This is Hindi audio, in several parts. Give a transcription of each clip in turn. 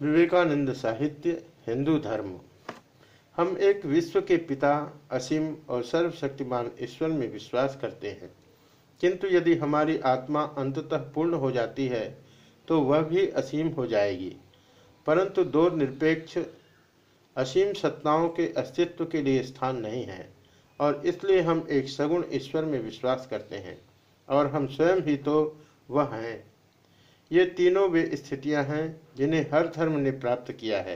विवेकानंद साहित्य, हिंदू धर्म। हम एक विश्व के पिता, असीम और सर्वशक्तिमान ईश्वर में विश्वास करते हैं। किंतु यदि हमारी आत्मा अंततः पूर्ण हो जाती है तो वह भी असीम हो जाएगी। परंतु दो निरपेक्ष असीम सत्ताओं के अस्तित्व के लिए स्थान नहीं है, और इसलिए हम एक सगुण ईश्वर में विश्वास करते हैं, और हम स्वयं ही तो वह हैं। ये तीनों वे स्थितियाँ हैं जिन्हें हर धर्म ने प्राप्त किया है।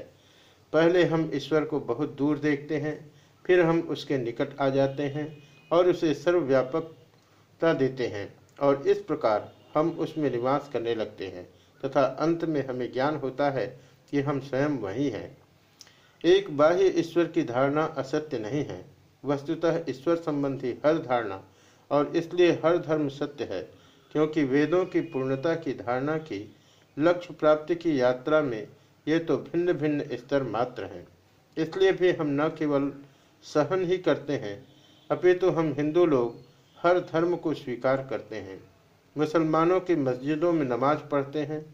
पहले हम ईश्वर को बहुत दूर देखते हैं, फिर हम उसके निकट आ जाते हैं और उसे सर्वव्यापकता देते हैं और इस प्रकार हम उसमें निवास करने लगते हैं तथा अंत में हमें ज्ञान होता है कि हम स्वयं वही हैं। एक बाह्य ईश्वर की धारणा असत्य नहीं है, वस्तुतः ईश्वर संबंधी हर धारणा और इसलिए हर धर्म सत्य है। क्योंकि वेदों की पूर्णता की धारणा की लक्ष्य प्राप्ति की यात्रा में ये तो भिन्न भिन्न स्तर मात्र हैं। इसलिए भी हम न केवल सहन ही करते हैं, अपितु तो हम हिंदू लोग हर धर्म को स्वीकार करते हैं। मुसलमानों की मस्जिदों में नमाज़ पढ़ते हैं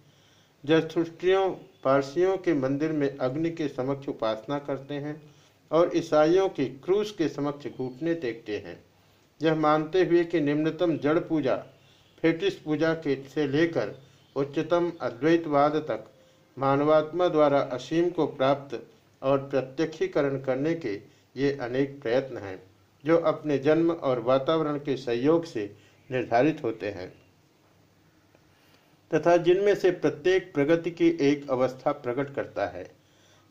जरथुष्टियों पारसियों के मंदिर में अग्नि के समक्ष उपासना करते हैं और ईसाइयों की क्रूस के समक्ष घूटने टेकते हैं। यह मानते हुए कि निम्नतम जड़ पूजा फेटिस पूजा के से लेकर उच्चतम अद्वैतवाद तक मानवात्मा द्वारा असीम को प्राप्त और प्रत्यक्षीकरण करने के ये अनेक प्रयत्न हैं, जो अपने जन्म और वातावरण के सहयोग से निर्धारित होते हैं। तथा जिनमें से प्रत्येक प्रगति की एक अवस्था प्रकट करता है,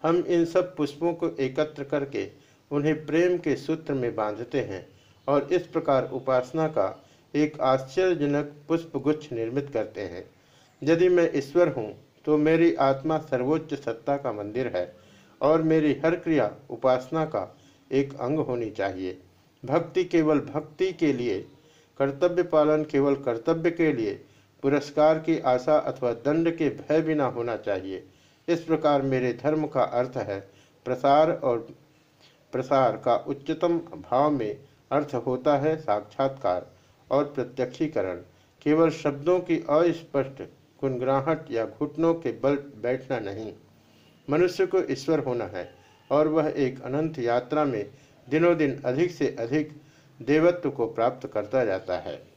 हम इन सब पुष्पों को एकत्र करके उन्हें प्रेम के सूत्र में बांधते हैं और इस प्रकार उपासना का एक आश्चर्यजनक पुष्पगुच्छ निर्मित करते हैं। यदि मैं ईश्वर हूँ तो मेरी आत्मा सर्वोच्च सत्ता का मंदिर है और मेरी हर क्रिया उपासना का एक अंग होनी चाहिए। भक्ति केवल भक्ति के लिए, कर्तव्य पालन केवल कर्तव्य के लिए, पुरस्कार की आशा अथवा दंड के भय बिना होना चाहिए। इस प्रकार मेरे धर्म का अर्थ है, प्रसार और प्रसार का उच्चतम भाव में अर्थ होता है साक्षात्कार। और प्रत्यक्षीकरण, केवल शब्दों की अस्पष्ट गुनगुनाहट या घुटनों के बल बैठना नहीं। मनुष्य को ईश्वर होना है, और वह एक अनंत यात्रा में दिनों दिन अधिक से अधिक देवत्व को प्राप्त करता जाता है।